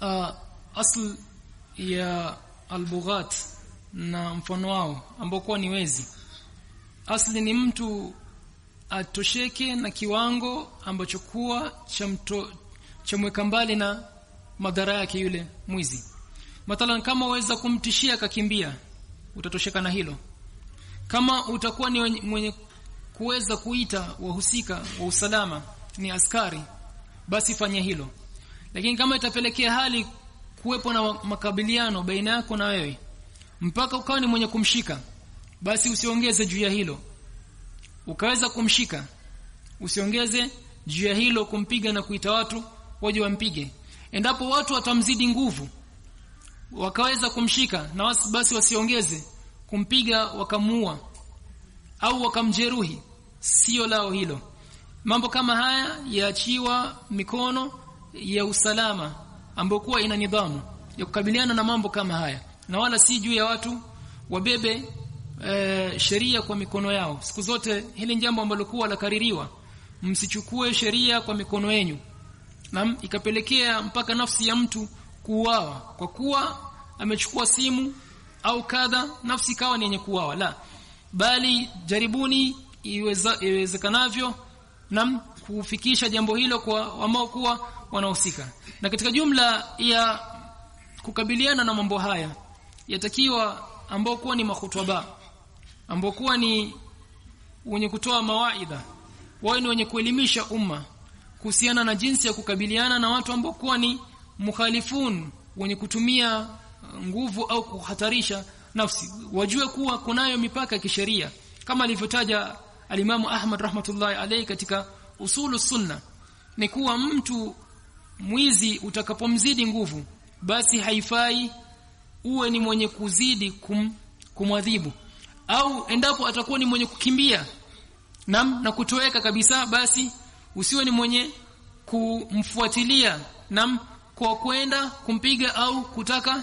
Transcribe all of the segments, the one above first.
uh, asl ya albughat na mfano wao ambao kuwa ni wezi. Asli ni mtu atosheke na kiwango ambacho kuwa cha mto cha mweka mbali na madhara yake yule mwizi. Mathalan kama uweza kumtishia akakimbia utatosheka na hilo. Kama utakuwa ni mwenye kuweza kuita wahusika wa usalama ni askari basi fanya hilo lakini kama itapelekea hali kuwepo na makabiliano baina yako na wewe mpaka ukawa ni mwenye kumshika basi usiongeze juu ya hilo. Ukaweza kumshika usiongeze juu ya hilo kumpiga na kuita watu waje wampige. Endapo watu watamzidi nguvu wakaweza kumshika na wasi basi wasiongeze kumpiga wakamuua au wakamjeruhi. Sio lao hilo. Mambo kama haya yaachiwa mikono ya usalama ambayo kuwa ina nidhamu ya kukabiliana na mambo kama haya. Na wala si juu ya watu wabebe e, sheria kwa mikono yao. Siku zote hili jambo ambalo kuwa la kaririwa. Msichukue sheria kwa mikono yenu. Na ikapelekea mpaka nafsi ya mtu kuuawa. Kwa kuwa amechukua simu au kadha nafsi kawa ni yenye kuuawa. La bali jaribuni iwezekanavyo na kufikisha jambo hilo kwa ambao kuwa wanahusika na katika jumla ya kukabiliana na mambo haya yatakiwa ambao kuwa ni mahutaba ambao kuwa ni wenye kutoa mawaidha wao ni wenye kuelimisha umma kuhusiana na jinsi ya kukabiliana na watu ambao kuwa ni mukhalifun wenye kutumia nguvu au kuhatarisha nafsi. Wajue kuwa kunayo mipaka ya kisheria kama alivyotaja alimamu Ahmad rahmatullahi alayhi katika usulu sunna ni kuwa mtu mwizi utakapomzidi nguvu basi haifai uwe ni mwenye kuzidi kum, kumwadhibu. Au endapo atakuwa ni mwenye kukimbia nam na kutoweka kabisa basi usiwe ni mwenye kumfuatilia nam kwa kwenda kumpiga au kutaka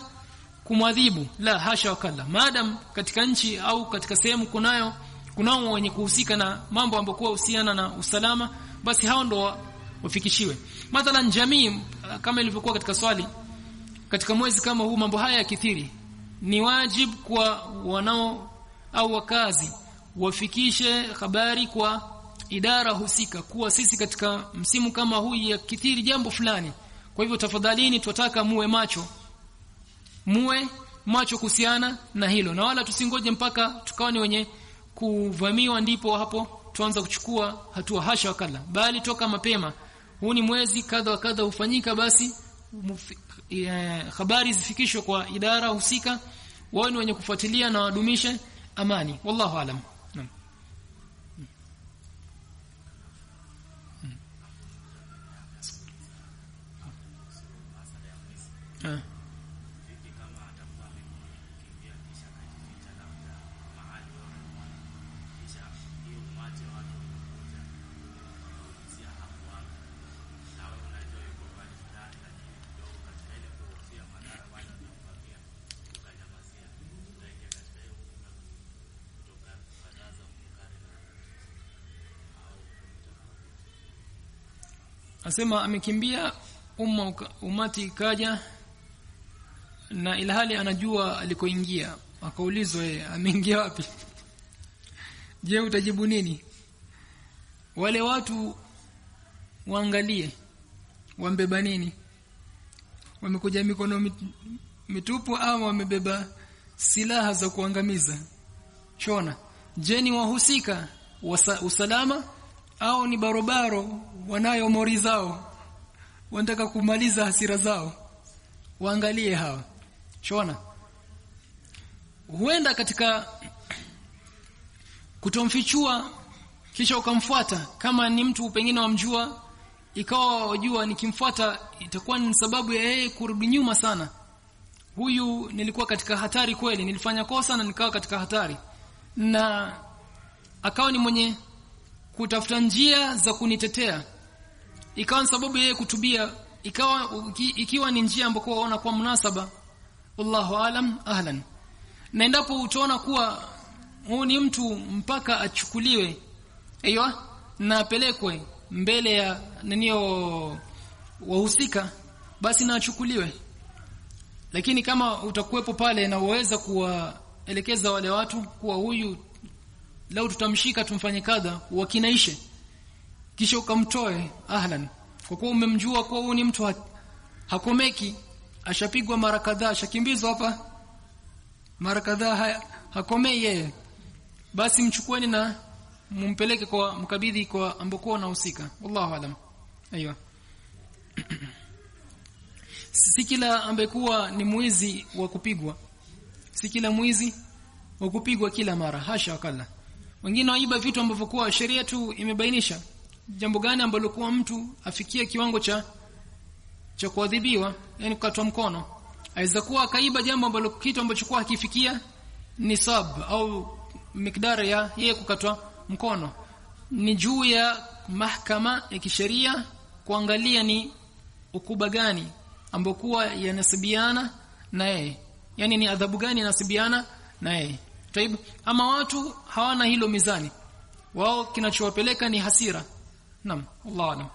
kumwadhibu. La hasha wakalla maadam katika nchi au katika sehemu kunayo kunao wenye kuhusika na mambo ambayo husiana na usalama basi hao ndo wafikishiwe mathalan jamii kama ilivyokuwa katika swali katika mwezi kama huu mambo haya yakithiri ni wajib kwa wanao au wakazi wafikishe habari kwa idara husika kuwa sisi katika msimu kama huu yakithiri jambo fulani. Kwa hivyo tafadhalini twataka muwe macho muwe macho kuhusiana na hilo. Na wala tusingoje mpaka tukawa ni wenye kuvamiwa ndipo hapo tuanza kuchukua hatua hasha wakala. Bali toka mapema huu ni mwezi kadha wa kadha hufanyika basi mufi, e, habari zifikishwe kwa idara husika wao ni wenye kufuatilia na wadumishe amani. Wallahu alam. Naam. Ah. Asema amekimbia umma umati kaja na ilhali anajua alikoingia. Akaulizwa yeye ameingia wapi? Je utajibu nini? Wale watu waangalie wambeba nini? Wamekuja mikono mitupu au wamebeba silaha za kuangamiza? Chona je ni wahusika? Usalama au ni barobaro wanayo mori zao. Wanataka kumaliza hasira zao. Waangalie hawa. Shona huenda katika kutomfichua kisha ukamfuata. Kama ni mtu pengine wamjua ikawa wajua nikimfuata itakuwa ni sababu ya yeye kurudi nyuma sana. Huyu nilikuwa katika hatari kweli. Nilifanya kosa na nikawa katika hatari. Na akawa ni mwenye kutafuta njia za kunitetea. Ikawa ni sababu yeye kutubia. Ikawa ikiwa ni njia ambayo waona kwa mnasaba wallahu alam ahlan. Na endapo utaona kuwa huu ni mtu mpaka achukuliwe aiyo na apelekwe mbele ya nanio wahusika basi na achukuliwe. Lakini kama utakuwepo pale na uweza kuwaelekeza wale watu kuwa huyu lau tutamshika tumfanye kadha wakinaishe. Kisha ukamtoe ahlan. Kwa kuwa umemjua kuwa huyu ni mtu ha hakomeki ashapigwa mara kadhaa ashakimbizwa hapa. Mara kadhaa ha hakomei yeye. Basi mchukueni na mumpeleke kwa mkabidhi kwa ambokuwa unahusika wallahu alam. Aiyo si kila ambekuwa ni mwizi wa kupigwa. Si kila mwizi wa kupigwa kila mara. Hasha wakala wengine waiba vitu ambavyo kwa sheria tu imebainisha. Jambo gani ambalo kuwa mtu afikie kiwango cha cha kuadhibiwa? Yani kukatwa mkono. Aweza kuwa akaiba jambo ambalo kitu ambacho kwa hakifikia nisab au mikdara ya yeye kukatwa mkono. Ni juu ya mahakama ya kisheria kuangalia ni ukuba gani ambokuwa yanasibiana na yeye. Yani ni adhabu gani yanasibiana na yeye taib ama watu hawana hilo mizani. Wao kinachowapeleka ni hasira. Naam Allah alam